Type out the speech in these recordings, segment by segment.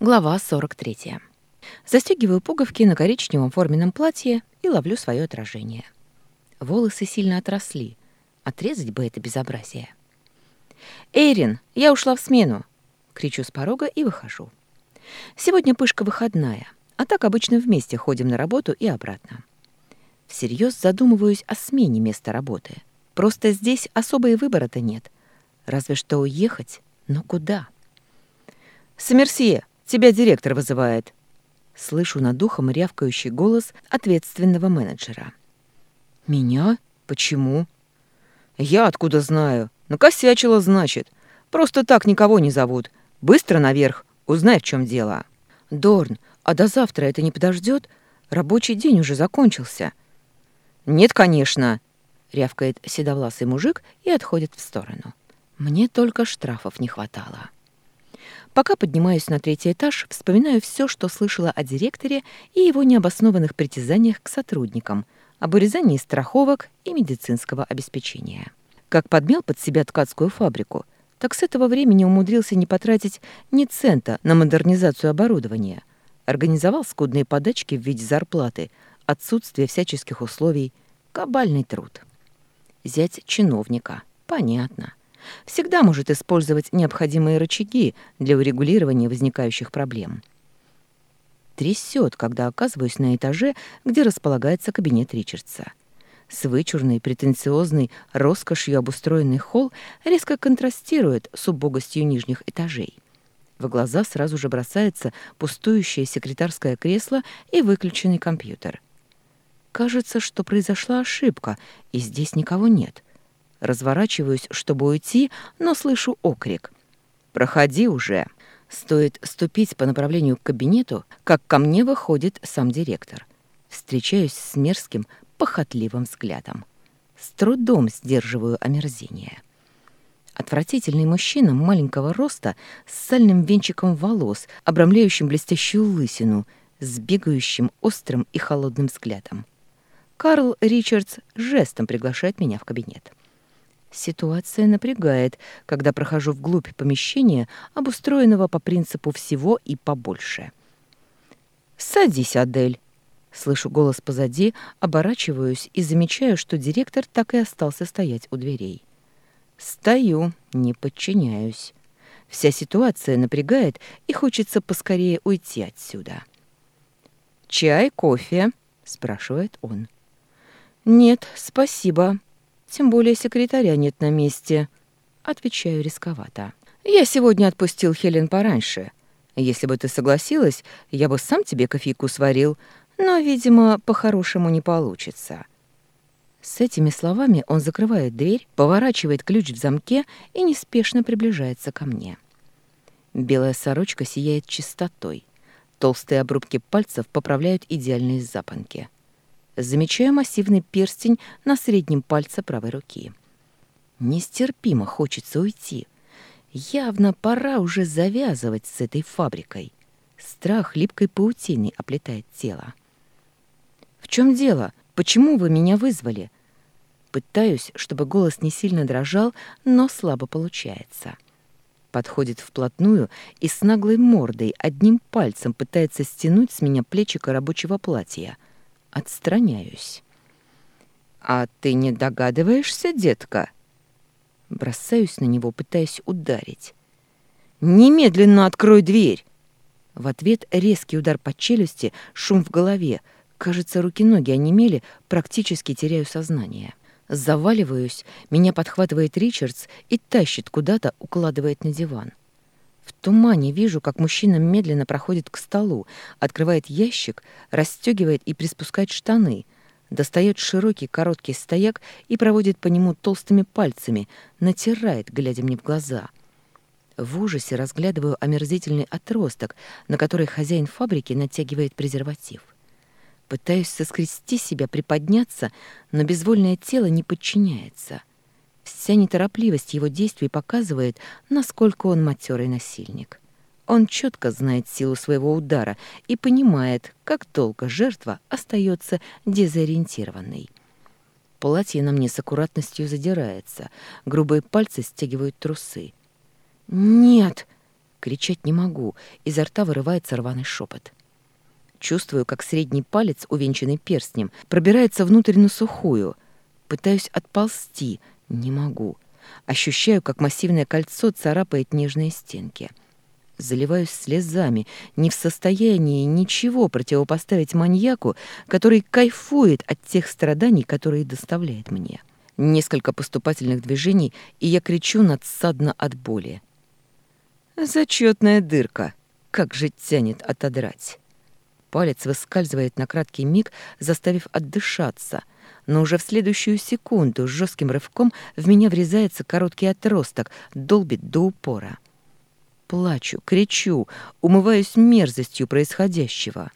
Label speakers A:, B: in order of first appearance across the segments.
A: Глава 43. Застегиваю пуговки на коричневом форменном платье и ловлю свое отражение. Волосы сильно отросли. Отрезать бы это безобразие. «Эйрин, я ушла в смену!» Кричу с порога и выхожу. Сегодня пышка выходная, а так обычно вместе ходим на работу и обратно. Всерьез задумываюсь о смене места работы. Просто здесь особой выбора-то нет. Разве что уехать, но куда? «Сомерсье, Тебя директор вызывает». Слышу над духом рявкающий голос ответственного менеджера. «Меня? Почему?» «Я откуда знаю? Накосячила, значит. Просто так никого не зовут. Быстро наверх, узнай, в чем дело». «Дорн, а до завтра это не подождет? Рабочий день уже закончился». «Нет, конечно», — рявкает седовласый мужик и отходит в сторону. «Мне только штрафов не хватало». Пока поднимаюсь на третий этаж, вспоминаю все, что слышала о директоре и его необоснованных притязаниях к сотрудникам, об урезании страховок и медицинского обеспечения. Как подмел под себя ткацкую фабрику, так с этого времени умудрился не потратить ни цента на модернизацию оборудования. Организовал скудные подачки в виде зарплаты, отсутствие всяческих условий, кабальный труд. Зять чиновника. Понятно всегда может использовать необходимые рычаги для урегулирования возникающих проблем. Трясет, когда оказываюсь на этаже, где располагается кабинет Ричардса. С вычурной, претенциозной, роскошью обустроенный холл резко контрастирует с убогостью нижних этажей. В глаза сразу же бросается пустующее секретарское кресло и выключенный компьютер. Кажется, что произошла ошибка, и здесь никого нет. Разворачиваюсь, чтобы уйти, но слышу окрик. «Проходи уже!» Стоит ступить по направлению к кабинету, как ко мне выходит сам директор. Встречаюсь с мерзким, похотливым взглядом. С трудом сдерживаю омерзение. Отвратительный мужчина маленького роста с сальным венчиком волос, обрамляющим блестящую лысину, с бегающим острым и холодным взглядом. Карл Ричардс жестом приглашает меня в кабинет. Ситуация напрягает, когда прохожу вглубь помещения, обустроенного по принципу всего и побольше. «Садись, Адель!» Слышу голос позади, оборачиваюсь и замечаю, что директор так и остался стоять у дверей. Стою, не подчиняюсь. Вся ситуация напрягает, и хочется поскорее уйти отсюда. «Чай, кофе?» — спрашивает он. «Нет, спасибо», тем более секретаря нет на месте. Отвечаю рисковато. Я сегодня отпустил Хелен пораньше. Если бы ты согласилась, я бы сам тебе кофейку сварил, но, видимо, по-хорошему не получится. С этими словами он закрывает дверь, поворачивает ключ в замке и неспешно приближается ко мне. Белая сорочка сияет чистотой. Толстые обрубки пальцев поправляют идеальные запонки замечаю массивный перстень на среднем пальце правой руки. Нестерпимо хочется уйти. Явно пора уже завязывать с этой фабрикой. Страх липкой паутиной оплетает тело. «В чем дело? Почему вы меня вызвали?» Пытаюсь, чтобы голос не сильно дрожал, но слабо получается. Подходит вплотную и с наглой мордой одним пальцем пытается стянуть с меня плечико рабочего платья — Отстраняюсь. «А ты не догадываешься, детка?» Бросаюсь на него, пытаясь ударить. «Немедленно открой дверь!» В ответ резкий удар по челюсти, шум в голове. Кажется, руки-ноги онемели, практически теряю сознание. Заваливаюсь, меня подхватывает Ричардс и тащит куда-то, укладывает на диван. В тумане вижу, как мужчина медленно проходит к столу, открывает ящик, расстегивает и приспускает штаны, достает широкий короткий стояк и проводит по нему толстыми пальцами, натирает, глядя мне в глаза. В ужасе разглядываю омерзительный отросток, на который хозяин фабрики натягивает презерватив. Пытаюсь соскрести себя, приподняться, но безвольное тело не подчиняется. Вся неторопливость его действий показывает, насколько он матерый насильник. Он четко знает силу своего удара и понимает, как долго жертва остается дезориентированной. Платье на мне с аккуратностью задирается, грубые пальцы стягивают трусы. «Нет!» — Кричать не могу, изо рта вырывается рваный шепот. Чувствую, как средний палец, увенчанный перстнем, пробирается внутрь на сухую. Пытаюсь отползти, не могу. Ощущаю, как массивное кольцо царапает нежные стенки. Заливаюсь слезами, не в состоянии ничего противопоставить маньяку, который кайфует от тех страданий, которые доставляет мне. Несколько поступательных движений, и я кричу надсадно от боли. Зачетная дырка. Как же тянет отодрать. Палец выскальзывает на краткий миг, заставив отдышаться, но уже в следующую секунду с жестким рывком в меня врезается короткий отросток, долбит до упора. Плачу, кричу, умываюсь мерзостью происходящего.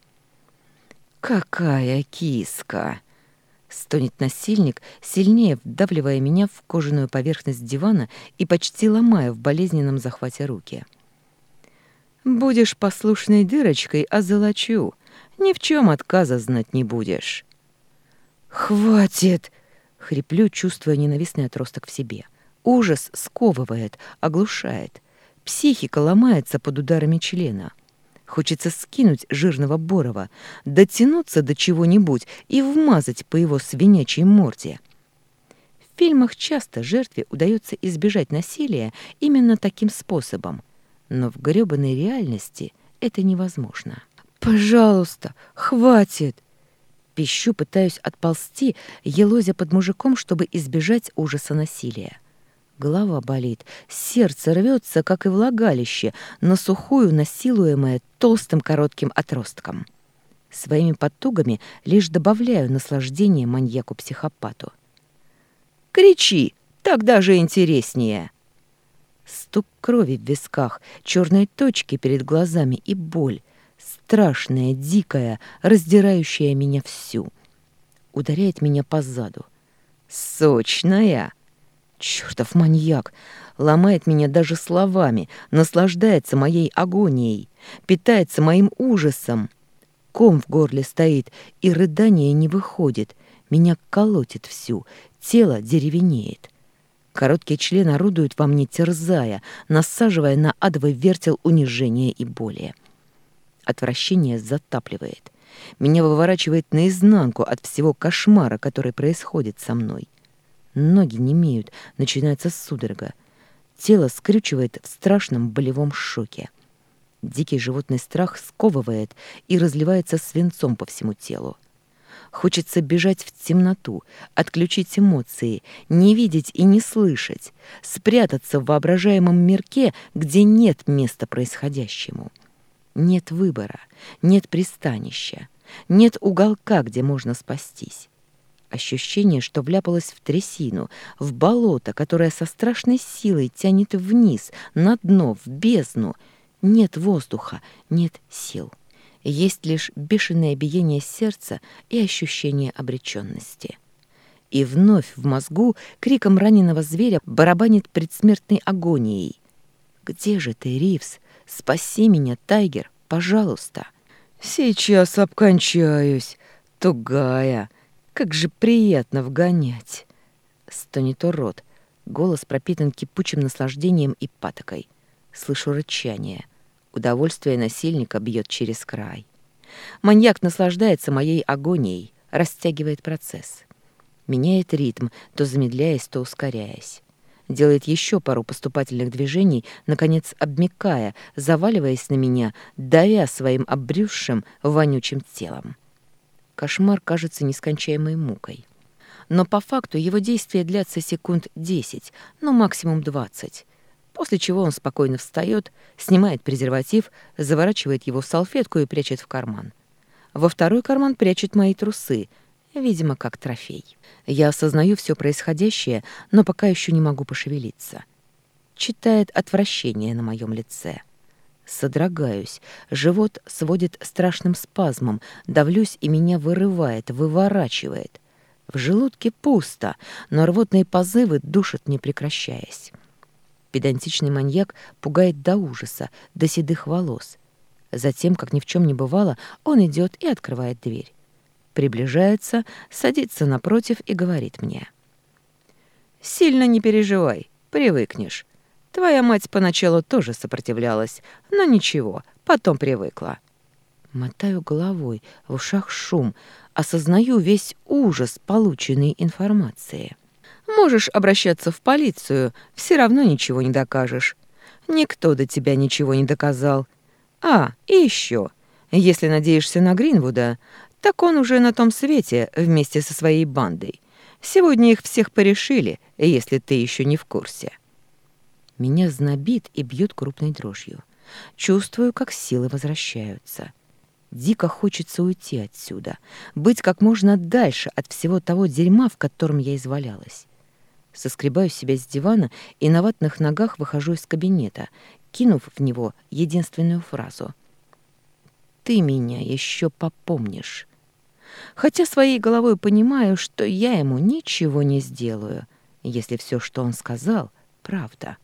A: «Какая киска!» — стонет насильник, сильнее вдавливая меня в кожаную поверхность дивана и почти ломая в болезненном захвате руки. «Будешь послушной дырочкой, а золочу. Ни в чем отказа знать не будешь». «Хватит!» — хриплю, чувствуя ненавистный отросток в себе. Ужас сковывает, оглушает. Психика ломается под ударами члена. Хочется скинуть жирного Борова, дотянуться до чего-нибудь и вмазать по его свинячьей морде. В фильмах часто жертве удается избежать насилия именно таким способом, но в грёбаной реальности это невозможно. «Пожалуйста, хватит!» Пищу пытаюсь отползти, елозя под мужиком, чтобы избежать ужаса насилия. Голова болит, сердце рвется, как и влагалище, на сухую, насилуемое толстым коротким отростком. Своими потугами лишь добавляю наслаждение маньяку-психопату. «Кричи! Так даже интереснее!» Стук крови в висках, черные точки перед глазами и боль страшная, дикая, раздирающая меня всю. Ударяет меня по заду. «Сочная!» Чёртов маньяк! Ломает меня даже словами, наслаждается моей агонией, питается моим ужасом. Ком в горле стоит, и рыдание не выходит. Меня колотит всю, тело деревенеет. Короткий член орудует во мне, терзая, насаживая на адовый вертел унижения и боли. Отвращение затапливает. Меня выворачивает наизнанку от всего кошмара, который происходит со мной. Ноги не имеют, начинается судорога. Тело скрючивает в страшном болевом шоке. Дикий животный страх сковывает и разливается свинцом по всему телу. Хочется бежать в темноту, отключить эмоции, не видеть и не слышать, спрятаться в воображаемом мирке, где нет места происходящему. Нет выбора, нет пристанища, нет уголка, где можно спастись. Ощущение, что вляпалась в трясину, в болото, которое со страшной силой тянет вниз, на дно, в бездну. Нет воздуха, нет сил. Есть лишь бешеное биение сердца и ощущение обреченности. И вновь в мозгу криком раненого зверя барабанит предсмертной агонией. «Где же ты, Ривз? Спаси меня, Тайгер, пожалуйста!» «Сейчас обкончаюсь, тугая!» Как же приятно вгонять!» Стонет урод. Голос пропитан кипучим наслаждением и патокой. Слышу рычание. Удовольствие насильника бьет через край. Маньяк наслаждается моей агонией, растягивает процесс. Меняет ритм, то замедляясь, то ускоряясь. Делает еще пару поступательных движений, наконец обмекая, заваливаясь на меня, давя своим обрюзшим, вонючим телом. Кошмар кажется нескончаемой мукой. Но по факту его действия длятся секунд 10, ну максимум 20. После чего он спокойно встает, снимает презерватив, заворачивает его в салфетку и прячет в карман. Во второй карман прячет мои трусы, видимо, как трофей. Я осознаю все происходящее, но пока еще не могу пошевелиться. Читает отвращение на моем лице. Содрогаюсь, живот сводит страшным спазмом, давлюсь и меня вырывает, выворачивает. В желудке пусто, но рвотные позывы душат не прекращаясь. Педантичный маньяк пугает до ужаса, до седых волос. Затем, как ни в чем не бывало, он идет и открывает дверь. Приближается, садится напротив и говорит мне. «Сильно не переживай, привыкнешь. Твоя мать поначалу тоже сопротивлялась, но ничего, потом привыкла. Мотаю головой, в ушах шум, осознаю весь ужас полученной информации. Можешь обращаться в полицию, все равно ничего не докажешь. Никто до тебя ничего не доказал. А, и еще, если надеешься на Гринвуда, так он уже на том свете вместе со своей бандой. Сегодня их всех порешили, если ты еще не в курсе. Меня знобит и бьет крупной дрожью. Чувствую, как силы возвращаются. Дико хочется уйти отсюда, быть как можно дальше от всего того дерьма, в котором я извалялась. Соскребаю себя с дивана и на ватных ногах выхожу из кабинета, кинув в него единственную фразу. «Ты меня еще попомнишь». Хотя своей головой понимаю, что я ему ничего не сделаю, если все, что он сказал, правда.